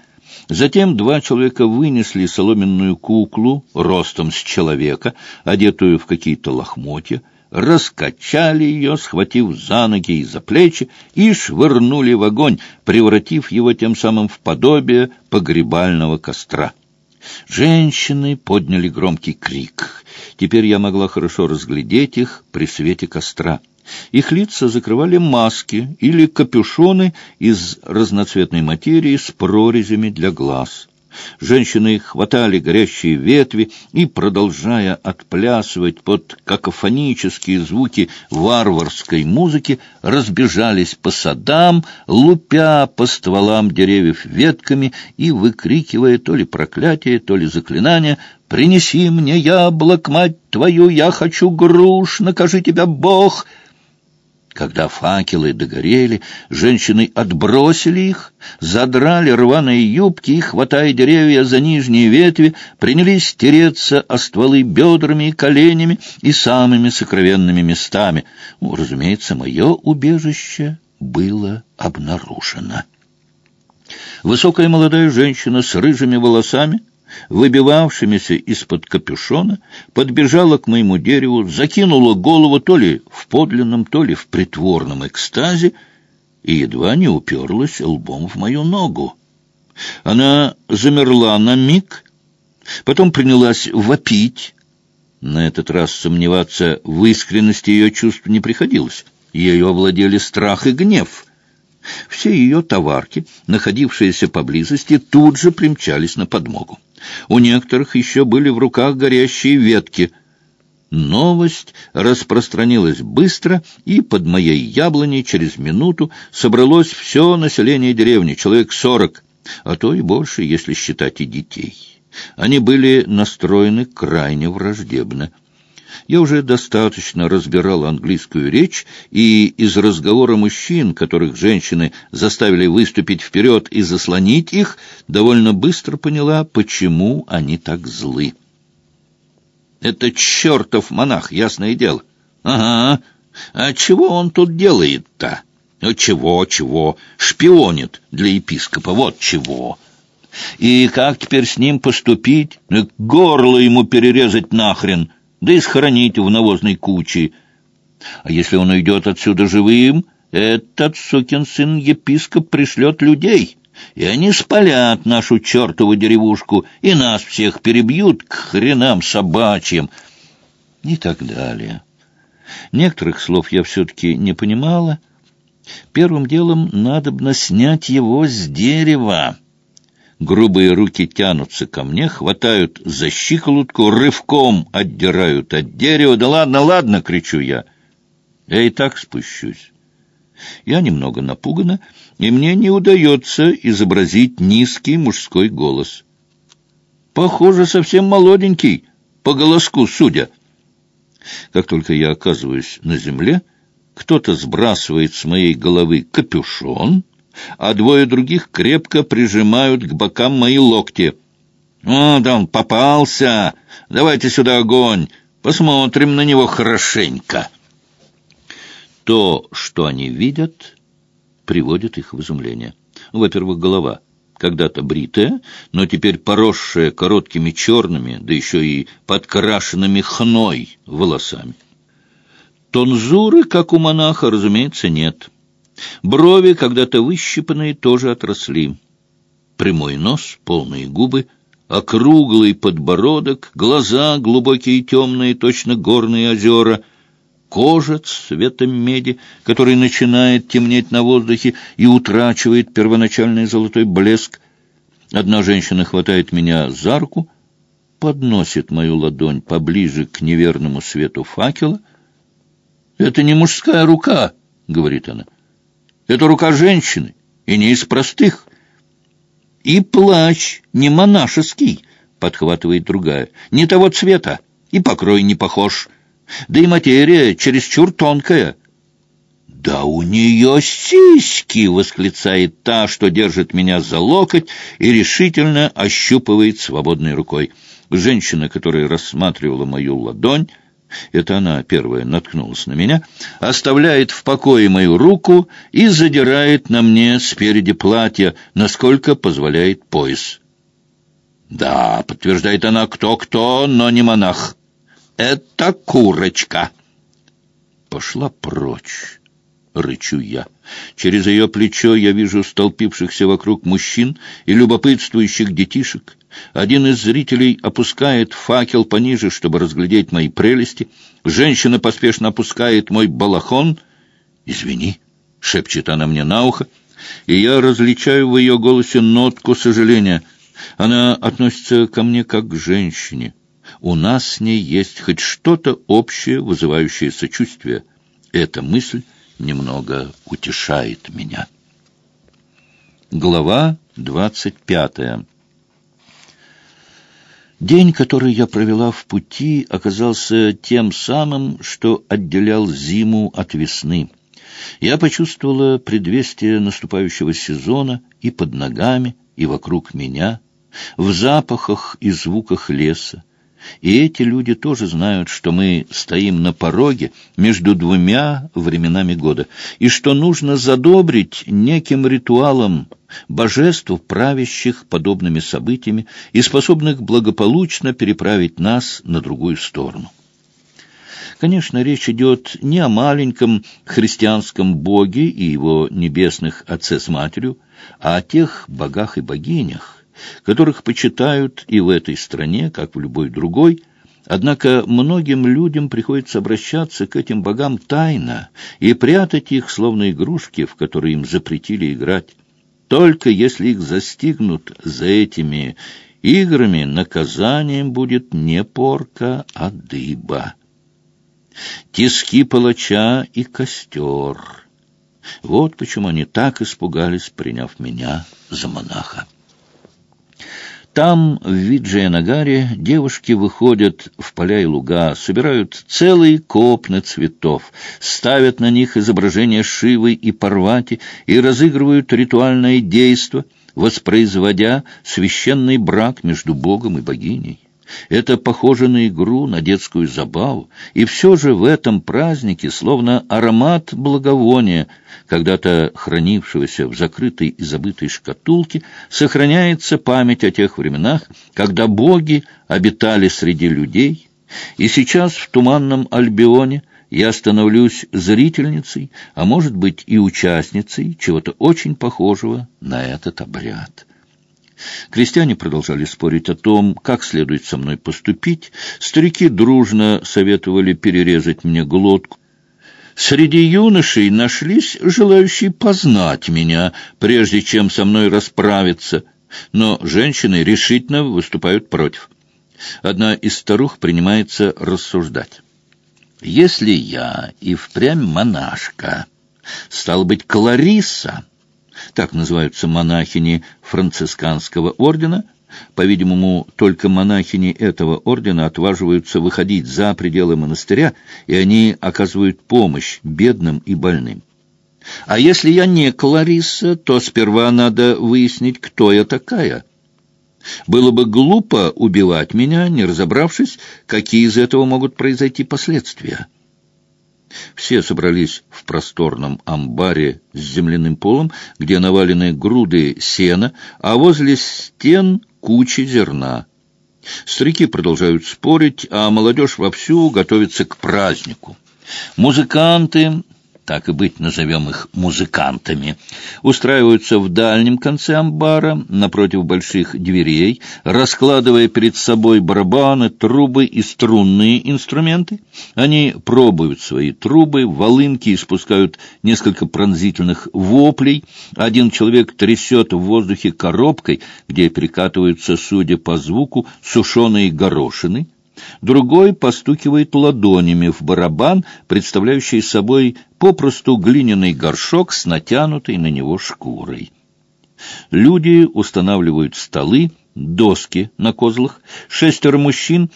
Затем два человека вынесли соломенную куклу ростом с человека, одетую в какие-то лохмотья, раскачали ее, схватив за ноги и за плечи, и швырнули в огонь, превратив его тем самым в подобие погребального костра. Женщины подняли громкий крик. Теперь я могла хорошо разглядеть их при свете костра. Их лица закрывали маски или капюшоны из разноцветной материи с прорезями для глаз. Женщины хватали горящие ветви и, продолжая отплясывать под какофонические звуки варварской музыки, разбежались по садам, лупя по стволам деревьев ветками и выкрикивая то ли проклятие, то ли заклинание «Принеси мне яблок, мать твою, я хочу груш, накажи тебя Бог!» Когда факелы догорели, женщины отбросили их, задрали рваные юбки и, хватая деревья за нижние ветви, принялись тереться о стволы бедрами и коленями и самыми сокровенными местами. Ну, разумеется, мое убежище было обнаружено. Высокая молодая женщина с рыжими волосами — выбивавшимися из-под капюшона, подбежала к моему дереву, закинула голову то ли в подлинном, то ли в притворном экстазе и едва не уперлась лбом в мою ногу. Она замерла на миг, потом принялась вопить. На этот раз сомневаться в искренности ее чувств не приходилось. Ею овладели страх и гнев. Все ее товарки, находившиеся поблизости, тут же примчались на подмогу. У некоторых еще были в руках горящие ветки. Новость распространилась быстро, и под моей яблоней через минуту собралось все население деревни, человек сорок, а то и больше, если считать и детей. Они были настроены крайне враждебно. Я уже достаточно разбирал английскую речь, и из разговора мужчин, которых женщины заставили выступить вперед и заслонить их, довольно быстро поняла, почему они так злы. «Это чертов монах, ясное дело!» «Ага, А чего он тут делает-то? Чего, чего? Шпионит для епископа, вот чего. И как теперь с ним поступить? Ну, горло ему перерезать нахрен, да и схоронить в навозной куче. А если он уйдет отсюда живым, этот сукин сын епископ пришлет людей, и они спалят нашу чертову деревушку, и нас всех перебьют к хренам собачьим, и так далее. Некоторых слов я все-таки не понимала. Первым делом надобно снять его с дерева. Грубые руки тянутся ко мне, хватают за щиколотку, рывком отдирают от дерева. «Да ладно, ладно!» — кричу я. Я и так спущусь. Я немного напугана, и мне не удается изобразить низкий мужской голос. Похоже, совсем молоденький, по голоску судя. Как только я оказываюсь на земле, кто-то сбрасывает с моей головы капюшон, а двое других крепко прижимают к бокам мои локти. «О, да он попался! Давайте сюда огонь! Посмотрим на него хорошенько!» То, что они видят, приводит их в изумление. Во-первых, голова — когда-то бритая, но теперь поросшая короткими черными, да еще и подкрашенными хной волосами. Тонзуры, как у монаха, разумеется, нет. Брови, когда-то выщипанные, тоже отросли. Прямой нос, полные губы, округлый подбородок, глаза глубокие и темные, точно горные озера — кожа цвета меди, который начинает темнеть на воздухе и утрачивает первоначальный золотой блеск. Одна женщина хватает меня за руку, подносит мою ладонь поближе к неверному свету факела. «Это не мужская рука», — говорит она. «Это рука женщины, и не из простых». «И плащ не монашеский», — подхватывает другая. «Не того цвета, и покрой не похож» да и материя чересчур тонкая. «Да у нее сиськи!» — восклицает та, что держит меня за локоть и решительно ощупывает свободной рукой. Женщина, которая рассматривала мою ладонь, это она первая наткнулась на меня, оставляет в покое мою руку и задирает на мне спереди платья, насколько позволяет пояс. «Да», — подтверждает она, — «кто-кто, но не монах». Это курочка. Пошла прочь, рычу я. Через ее плечо я вижу столпившихся вокруг мужчин и любопытствующих детишек. Один из зрителей опускает факел пониже, чтобы разглядеть мои прелести. Женщина поспешно опускает мой балахон. «Извини», — шепчет она мне на ухо, и я различаю в ее голосе нотку сожаления. Она относится ко мне как к женщине у нас с ней есть хоть что-то общее, вызывающее сочувствие. Эта мысль немного утешает меня. Глава двадцать пятая День, который я провела в пути, оказался тем самым, что отделял зиму от весны. Я почувствовала предвестие наступающего сезона и под ногами, и вокруг меня, в запахах и звуках леса, и эти люди тоже знают, что мы стоим на пороге между двумя временами года, и что нужно задобрить неким ритуалом божеств, правящих подобными событиями и способных благополучно переправить нас на другую сторону. Конечно, речь идет не о маленьком христианском боге и его небесных отце с матерью, а о тех богах и богинях, которых почитают и в этой стране, как в любой другой, Однако многим людям приходится обращаться к этим богам тайно и прятать их, словно игрушки, в которые им запретили играть. Только если их застигнут за этими играми, наказанием будет не порка, а дыба. Тиски палача и костер. Вот почему они так испугались, приняв меня за монаха. Там, в Виджаянагаре, девушки выходят в поля и луга, собирают целые копны цветов, ставят на них изображения Шивы и Парвати и разыгрывают ритуальное действо, воспроизводя священный брак между Богом и богиней. Это похоже на игру, на детскую забаву, и все же в этом празднике словно аромат благовония, когда-то хранившегося в закрытой и забытой шкатулке, сохраняется память о тех временах, когда боги обитали среди людей, и сейчас в туманном Альбионе я становлюсь зрительницей, а может быть и участницей чего-то очень похожего на этот обряд». Крестьяне продолжали спорить о том, как следует со мной поступить. Старики дружно советовали перерезать мне глотку. Среди юношей нашлись желающие познать меня, прежде чем со мной расправиться, но женщины решительно выступают против. Одна из старух принимается рассуждать. «Если я и впрямь монашка, стал быть, Клариса...» так называются монахини францисканского ордена, по-видимому, только монахини этого ордена отваживаются выходить за пределы монастыря, и они оказывают помощь бедным и больным. А если я не Клариса, то сперва надо выяснить, кто я такая. Было бы глупо убивать меня, не разобравшись, какие из этого могут произойти последствия. Все собрались в просторном амбаре с земляным полом, где навалены груды сена, а возле стен кучи зерна. Старики продолжают спорить, а молодежь вовсю готовится к празднику. Музыканты так и быть, назовем их музыкантами, устраиваются в дальнем конце амбара, напротив больших дверей, раскладывая перед собой барабаны, трубы и струнные инструменты. Они пробуют свои трубы, волынки испускают несколько пронзительных воплей. Один человек трясет в воздухе коробкой, где перекатываются, судя по звуку, сушеные горошины. Другой постукивает ладонями в барабан, представляющий собой попросту глиняный горшок с натянутой на него шкурой. Люди устанавливают столы, доски на козлах, шестеро мужчин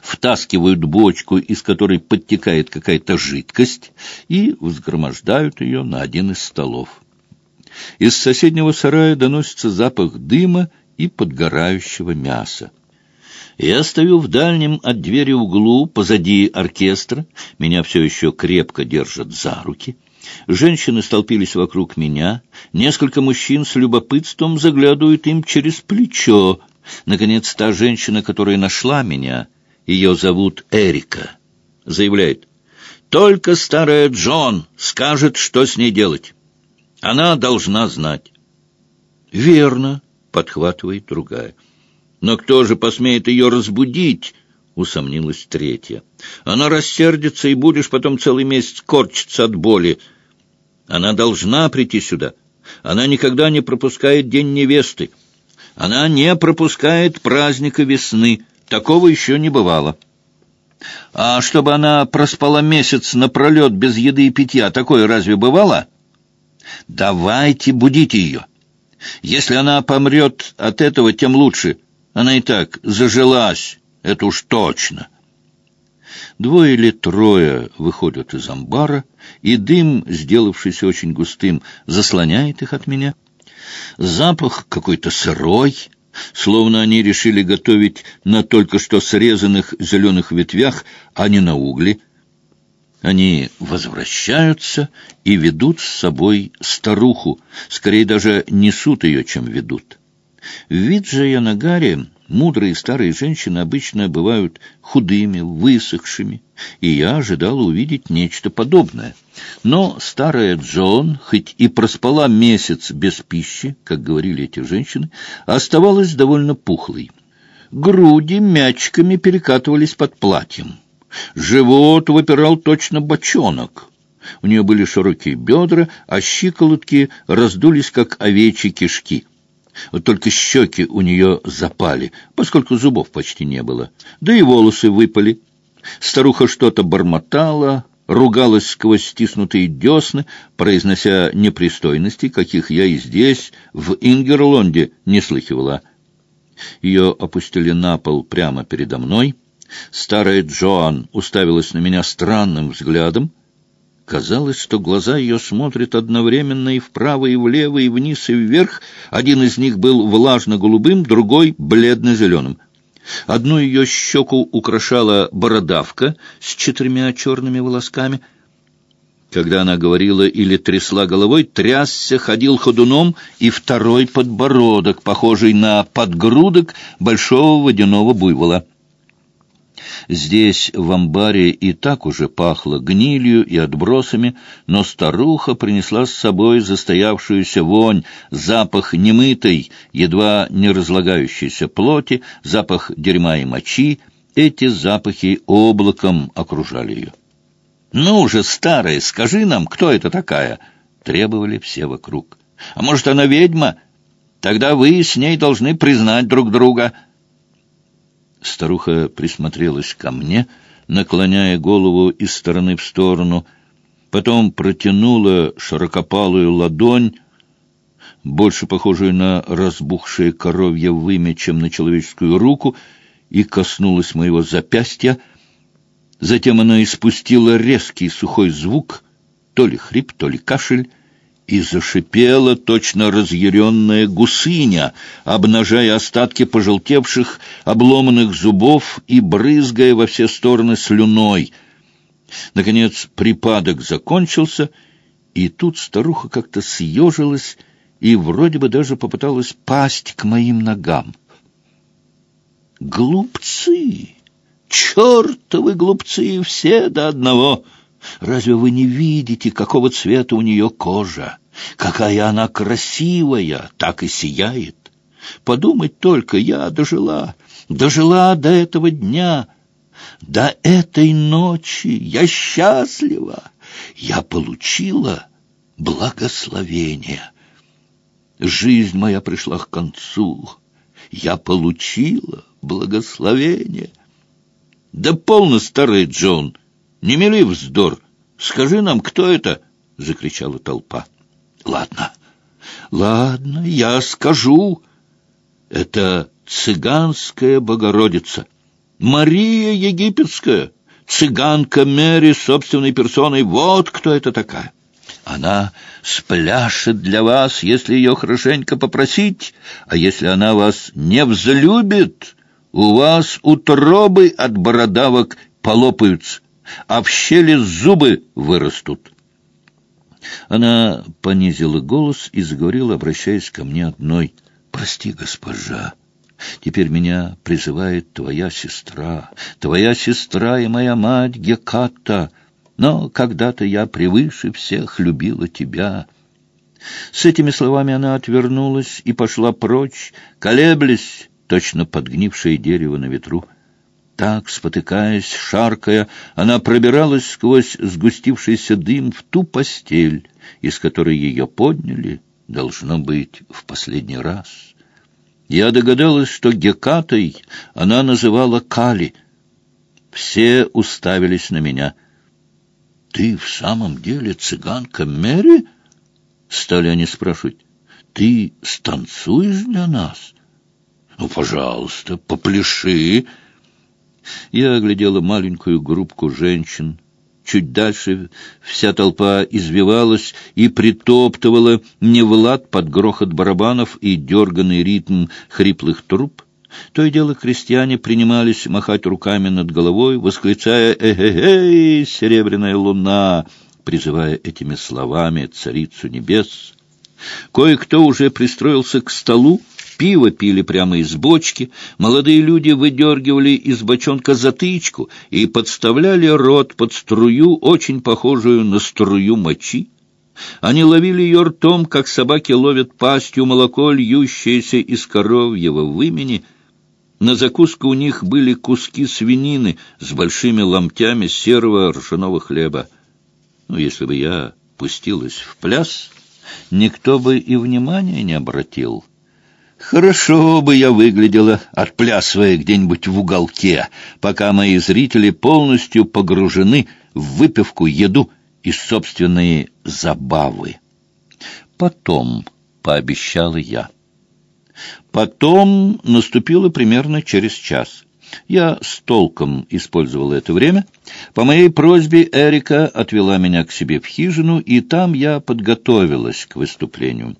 втаскивают бочку, из которой подтекает какая-то жидкость, и взгромождают ее на один из столов. Из соседнего сарая доносится запах дыма и подгорающего мяса. Я стою в дальнем от двери углу, позади оркестра. Меня все еще крепко держат за руки. Женщины столпились вокруг меня. Несколько мужчин с любопытством заглядывают им через плечо. Наконец, та женщина, которая нашла меня, ее зовут Эрика, заявляет, «Только старая Джон скажет, что с ней делать. Она должна знать». «Верно», — подхватывает другая. Но кто же посмеет ее разбудить? — усомнилась третья. — Она рассердится, и будешь потом целый месяц корчиться от боли. Она должна прийти сюда. Она никогда не пропускает День невесты. Она не пропускает праздника весны. Такого еще не бывало. А чтобы она проспала месяц напролет без еды и питья, такое разве бывало? Давайте будите ее. Если она помрет от этого, тем лучше — она и так зажилась, это уж точно. Двое или трое выходят из амбара, и дым, сделавшийся очень густым, заслоняет их от меня. Запах какой-то сырой, словно они решили готовить на только что срезанных зеленых ветвях, а не на угле. Они возвращаются и ведут с собой старуху, скорее даже несут ее, чем ведут. Вид же я на Гарри, мудрые старые женщины обычно бывают худыми, высохшими, и я ожидал увидеть нечто подобное. Но старая Джон, хоть и проспала месяц без пищи, как говорили эти женщины, оставалась довольно пухлой. Груди мячиками перекатывались под платьем. Живот выпирал точно бочонок. У нее были широкие бедра, а щиколотки раздулись, как овечьи кишки. Вот только щеки у нее запали, поскольку зубов почти не было, да и волосы выпали. Старуха что-то бормотала, ругалась сквозь стиснутые десны, произнося непристойности, каких я и здесь, в Ингерлонде, не слыхивала. Ее опустили на пол прямо передо мной. Старая Джоан уставилась на меня странным взглядом, Казалось, что глаза ее смотрят одновременно и вправо, и влево, и вниз, и вверх. Один из них был влажно-голубым, другой — бледно-зеленым. Одну ее щеку украшала бородавка с четырьмя черными волосками. Когда она говорила или трясла головой, трясся, ходил ходуном и второй подбородок, похожий на подгрудок большого водяного буйвола. Здесь, в амбаре, и так уже пахло гнилью и отбросами, но старуха принесла с собой застоявшуюся вонь, запах немытой, едва не разлагающейся плоти, запах дерьма и мочи. Эти запахи облаком окружали ее. «Ну же, старая, скажи нам, кто это такая?» — требовали все вокруг. «А может, она ведьма? Тогда вы с ней должны признать друг друга». Старуха присмотрелась ко мне, наклоняя голову из стороны в сторону, потом протянула широкопалую ладонь, больше похожую на разбухшее коровье вымя, чем на человеческую руку, и коснулась моего запястья. Затем она испустила резкий сухой звук, то ли хрип, то ли кашель, и зашипела точно разъяренная гусыня, обнажая остатки пожелтевших, обломанных зубов и брызгая во все стороны слюной. Наконец припадок закончился, и тут старуха как-то съежилась и вроде бы даже попыталась пасть к моим ногам. «Глупцы! Чертовы глупцы все до одного!» Разве вы не видите, какого цвета у нее кожа? Какая она красивая, так и сияет. Подумать только, я дожила, дожила до этого дня, до этой ночи. Я счастлива, я получила благословение. Жизнь моя пришла к концу, я получила благословение. Да полно, старый Джон, не мели вздор. Скажи нам, кто это? — закричала толпа. Ладно, ладно, я скажу. Это цыганская Богородица, Мария Египетская, цыганка Мэри собственной персоной. Вот кто это такая. Она спляшет для вас, если ее хорошенько попросить, а если она вас не взлюбит, у вас утробы от бородавок полопаются, а в щели зубы вырастут. Она понизила голос и заговорила, обращаясь ко мне одной. «Прости, госпожа, теперь меня призывает твоя сестра, твоя сестра и моя мать Геката, но когда-то я превыше всех любила тебя». С этими словами она отвернулась и пошла прочь, колеблясь, точно подгнившее дерево на ветру. Так, спотыкаясь, шаркая, она пробиралась сквозь сгустившийся дым в ту постель, из которой ее подняли, должно быть, в последний раз. Я догадалась, что Гекатой она называла Кали. Все уставились на меня. «Ты в самом деле цыганка Мэри?» — стали они спрашивать. «Ты станцуешь для нас?» «Ну, пожалуйста, попляши!» Я оглядела маленькую группку женщин. Чуть дальше вся толпа извивалась и притоптывала не в лад под грохот барабанов и дерганный ритм хриплых труб. То и дело крестьяне принимались махать руками над головой, восклицая «Эй, серебряная луна!», призывая этими словами царицу небес. Кое-кто уже пристроился к столу, Пиво пили прямо из бочки, молодые люди выдергивали из бочонка затычку и подставляли рот под струю, очень похожую на струю мочи. Они ловили ее ртом, как собаки ловят пастью молоко, льющееся из коровьего вымени. На закуску у них были куски свинины с большими ломтями серого ржаного хлеба. Ну, если бы я пустилась в пляс, никто бы и внимания не обратил». Хорошо бы я выглядела, отплясывая где-нибудь в уголке, пока мои зрители полностью погружены в выпивку, еду и собственные забавы. Потом, — пообещала я. Потом наступило примерно через час. Я с толком использовал это время. По моей просьбе Эрика отвела меня к себе в хижину, и там я подготовилась к выступлению.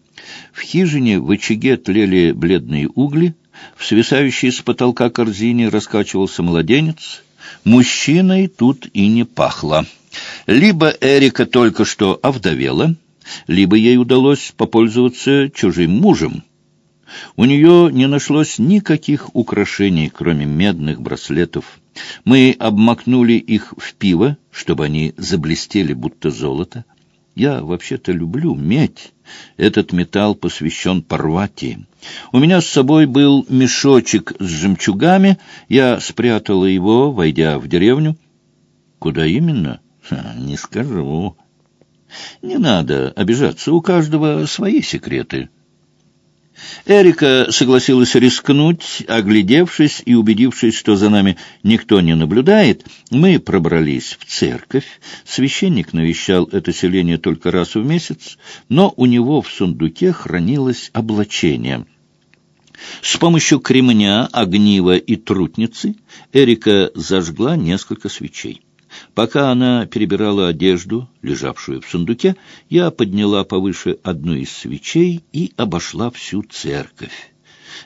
В хижине в очаге тлели бледные угли, В свисающей с потолка корзине раскачивался младенец. Мужчиной тут и не пахло. Либо Эрика только что овдовела, либо ей удалось попользоваться чужим мужем. У нее не нашлось никаких украшений, кроме медных браслетов. Мы обмакнули их в пиво, чтобы они заблестели, будто золото. Я вообще-то люблю медь. Этот металл посвящен Парвати. У меня с собой был мешочек с жемчугами. Я спрятала его, войдя в деревню. Куда именно? Ха, не скажу. Не надо обижаться, у каждого свои секреты. Эрика согласилась рискнуть, оглядевшись и убедившись, что за нами никто не наблюдает, мы пробрались в церковь. Священник навещал это селение только раз в месяц, но у него в сундуке хранилось облачение. С помощью кремня, огнива и трутницы Эрика зажгла несколько свечей. Пока она перебирала одежду, лежавшую в сундуке, я подняла повыше одну из свечей и обошла всю церковь.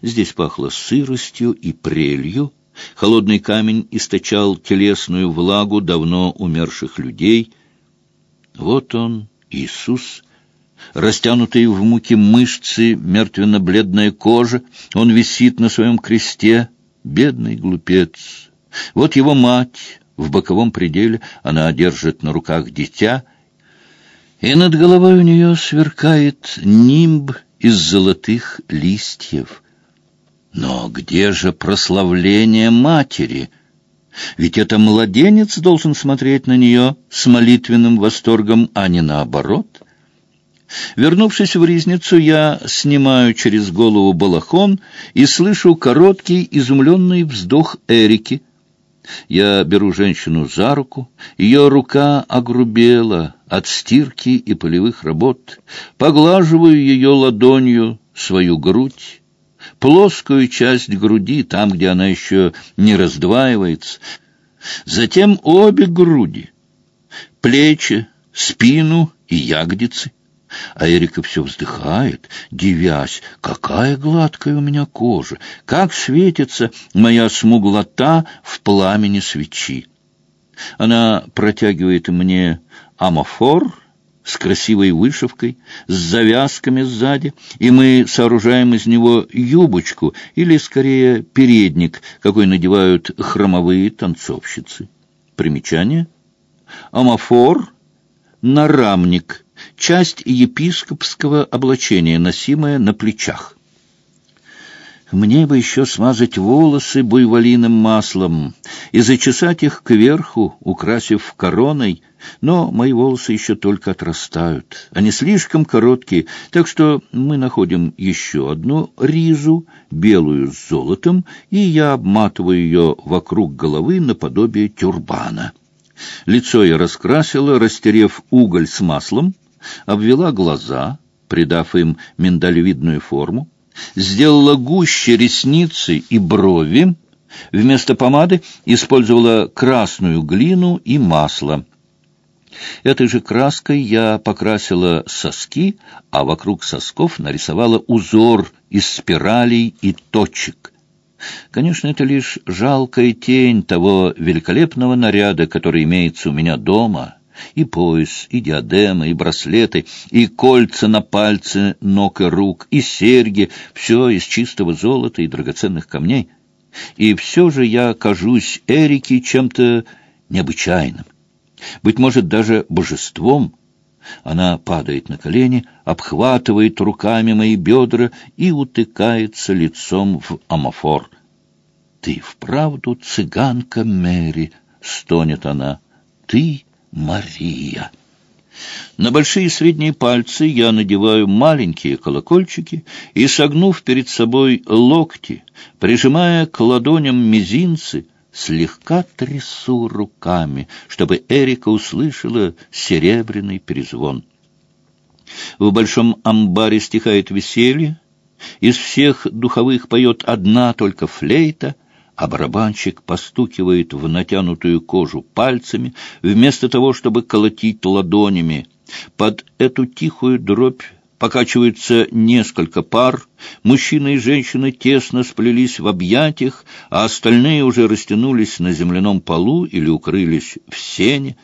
Здесь пахло сыростью и прелью. Холодный камень источал телесную влагу давно умерших людей. Вот он, Иисус, растянутые в муке мышцы, мертвенно-бледная кожа. Он висит на своем кресте, бедный глупец. Вот его мать, в боковом пределе она держит на руках дитя, и над головой у нее сверкает нимб из золотых листьев. Но где же прославление матери? Ведь это младенец должен смотреть на нее с молитвенным восторгом, а не наоборот. Вернувшись в ризницу, я снимаю через голову балахон и слышу короткий изумленный вздох Эрики — я беру женщину за руку, ее рука огрубела от стирки и полевых работ, поглаживаю ее ладонью свою грудь, плоскую часть груди, там, где она еще не раздваивается, затем обе груди, плечи, спину и ягодицы. А Эрика все вздыхает, дивясь, какая гладкая у меня кожа, как светится моя смуглота в пламени свечи. Она протягивает мне амофор с красивой вышивкой, с завязками сзади, и мы сооружаем из него юбочку, или, скорее, передник, какой надевают хромовые танцовщицы. Примечание. Амофор — нарамник — часть епископского облачения, носимая на плечах. Мне бы еще смазать волосы буйволиным маслом и зачесать их кверху, украсив короной, но мои волосы еще только отрастают. Они слишком короткие, так что мы находим еще одну ризу, белую с золотом, и я обматываю ее вокруг головы наподобие тюрбана. Лицо я раскрасила, растерев уголь с маслом, обвела глаза, придав им миндалевидную форму, сделала гуще ресницы и брови, вместо помады использовала красную глину и масло. Этой же краской я покрасила соски, а вокруг сосков нарисовала узор из спиралей и точек. Конечно, это лишь жалкая тень того великолепного наряда, который имеется у меня дома — и пояс, и диадема, и браслеты, и кольца на пальце ног и рук, и серьги — все из чистого золота и драгоценных камней. И все же я кажусь Эрике чем-то необычайным, быть может, даже божеством. Она падает на колени, обхватывает руками мои бедра и утыкается лицом в амофор. «Ты вправду цыганка Мэри!» — стонет она. «Ты Мария. На большие и средние пальцы я надеваю маленькие колокольчики и, согнув перед собой локти, прижимая к ладоням мизинцы, слегка трясу руками, чтобы Эрика услышала серебряный перезвон. В большом амбаре стихает веселье, из всех духовых поет одна только флейта — а барабанщик постукивает в натянутую кожу пальцами, вместо того, чтобы колотить ладонями. Под эту тихую дробь покачиваются несколько пар, мужчины и женщины тесно сплелись в объятиях, а остальные уже растянулись на земляном полу или укрылись в сене.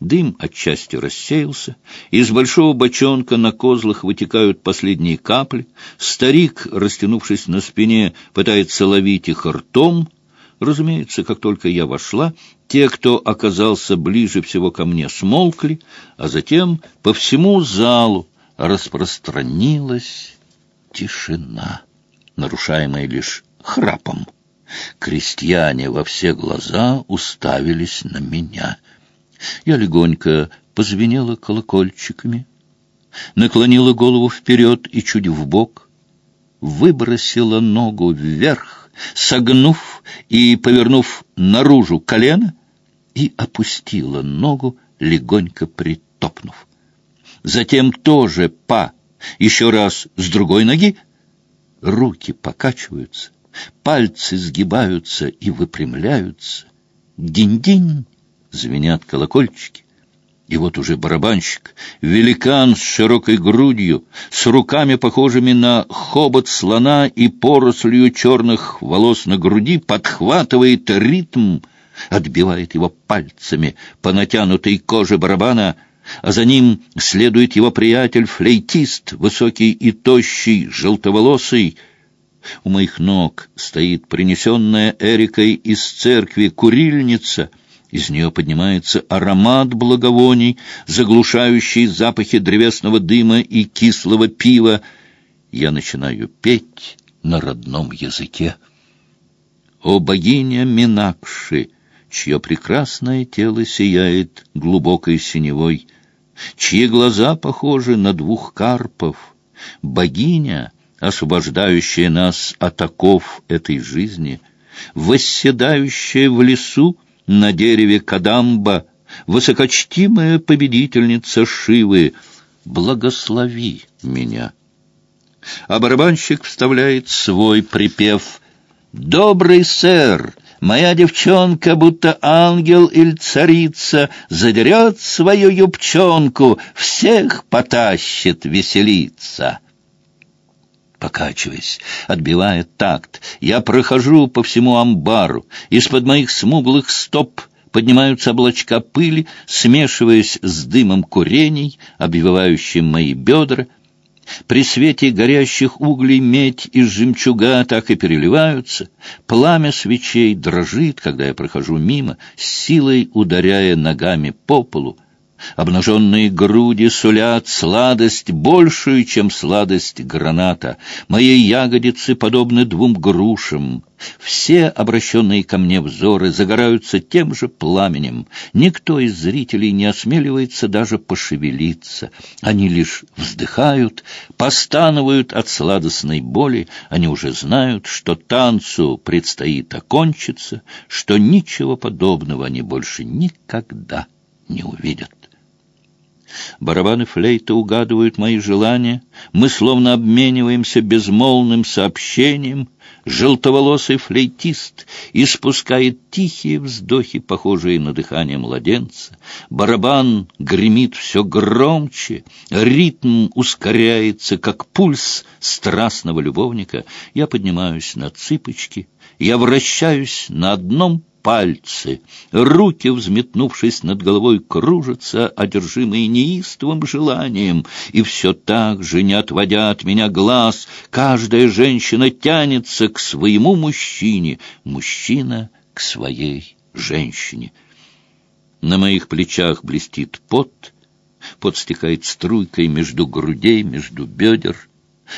Дым отчасти рассеялся, из большого бочонка на козлах вытекают последние капли, старик, растянувшись на спине, пытается ловить их ртом. Разумеется, как только я вошла, те, кто оказался ближе всего ко мне, смолкли, а затем по всему залу распространилась тишина, нарушаемая лишь храпом. Крестьяне во все глаза уставились на меня — я легонько позвенела колокольчиками, наклонила голову вперед и чуть вбок, выбросила ногу вверх, согнув и повернув наружу колено, и опустила ногу, легонько притопнув. Затем тоже па, еще раз с другой ноги, руки покачиваются, пальцы сгибаются и выпрямляются. Динь-динь! Звенят колокольчики. И вот уже барабанщик, великан с широкой грудью, с руками, похожими на хобот слона и порослью черных волос на груди, подхватывает ритм, отбивает его пальцами по натянутой коже барабана, а за ним следует его приятель-флейтист, высокий и тощий, желтоволосый. У моих ног стоит принесенная Эрикой из церкви курильница — из нее поднимается аромат благовоний, заглушающий запахи древесного дыма и кислого пива. Я начинаю петь на родном языке. О богиня Минакши, чье прекрасное тело сияет глубокой синевой, чьи глаза похожи на двух карпов, богиня, освобождающая нас от оков этой жизни, восседающая в лесу на дереве Кадамба, высокочтимая победительница Шивы, благослови меня. А барабанщик вставляет свой припев «Добрый сэр!» Моя девчонка, будто ангел или царица, Задерет свою юбчонку, Всех потащит веселиться покачиваясь, отбивая такт. Я прохожу по всему амбару. Из-под моих смуглых стоп поднимаются облачка пыли, смешиваясь с дымом курений, обвивающим мои бедра. При свете горящих углей медь и жемчуга так и переливаются. Пламя свечей дрожит, когда я прохожу мимо, с силой ударяя ногами по полу. Обнаженные груди сулят сладость большую, чем сладость граната. Мои ягодицы подобны двум грушам. Все обращенные ко мне взоры загораются тем же пламенем. Никто из зрителей не осмеливается даже пошевелиться. Они лишь вздыхают, постанывают от сладостной боли. Они уже знают, что танцу предстоит окончиться, что ничего подобного они больше никогда не увидят. Барабаны флейта угадывают мои желания. Мы словно обмениваемся безмолвным сообщением. Желтоволосый флейтист испускает тихие вздохи, похожие на дыхание младенца. Барабан гремит все громче, ритм ускоряется, как пульс страстного любовника. Я поднимаюсь на цыпочки, я вращаюсь на одном пальцы. Руки, взметнувшись над головой, кружатся, одержимые неистовым желанием. И все так же, не отводя от меня глаз, каждая женщина тянется к своему мужчине, мужчина к своей женщине. На моих плечах блестит пот, пот стекает струйкой между грудей, между бедер.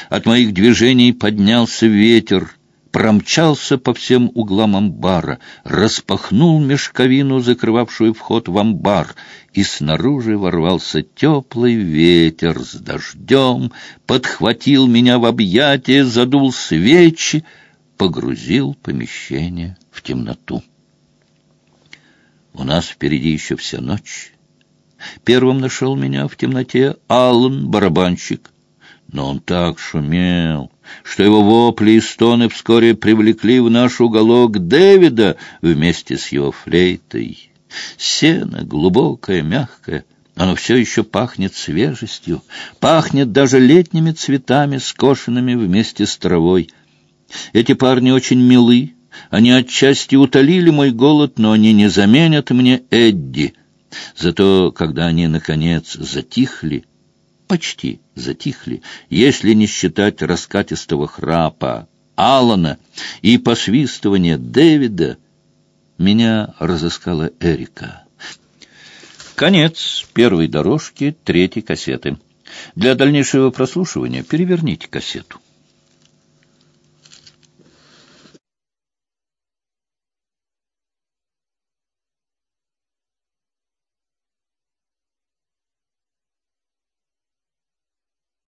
От моих движений поднялся ветер, промчался по всем углам амбара, распахнул мешковину, закрывавшую вход в амбар, и снаружи ворвался теплый ветер с дождем, подхватил меня в объятия, задул свечи, погрузил помещение в темноту. У нас впереди еще вся ночь. Первым нашел меня в темноте Аллан, барабанщик, но он так шумел, что его вопли и стоны вскоре привлекли в наш уголок Дэвида вместе с его флейтой. Сено глубокое, мягкое, Оно все еще пахнет свежестью, пахнет даже летними цветами, скошенными вместе с травой. Эти парни очень милы, они отчасти утолили мой голод, но они не заменят мне Эдди. Зато, когда они, наконец, затихли, почти затихли, если не считать раскатистого храпа Алана и посвистывания Дэвида, меня разыскала Эрика. Конец первой дорожки третьей кассеты. Для дальнейшего прослушивания переверните кассету.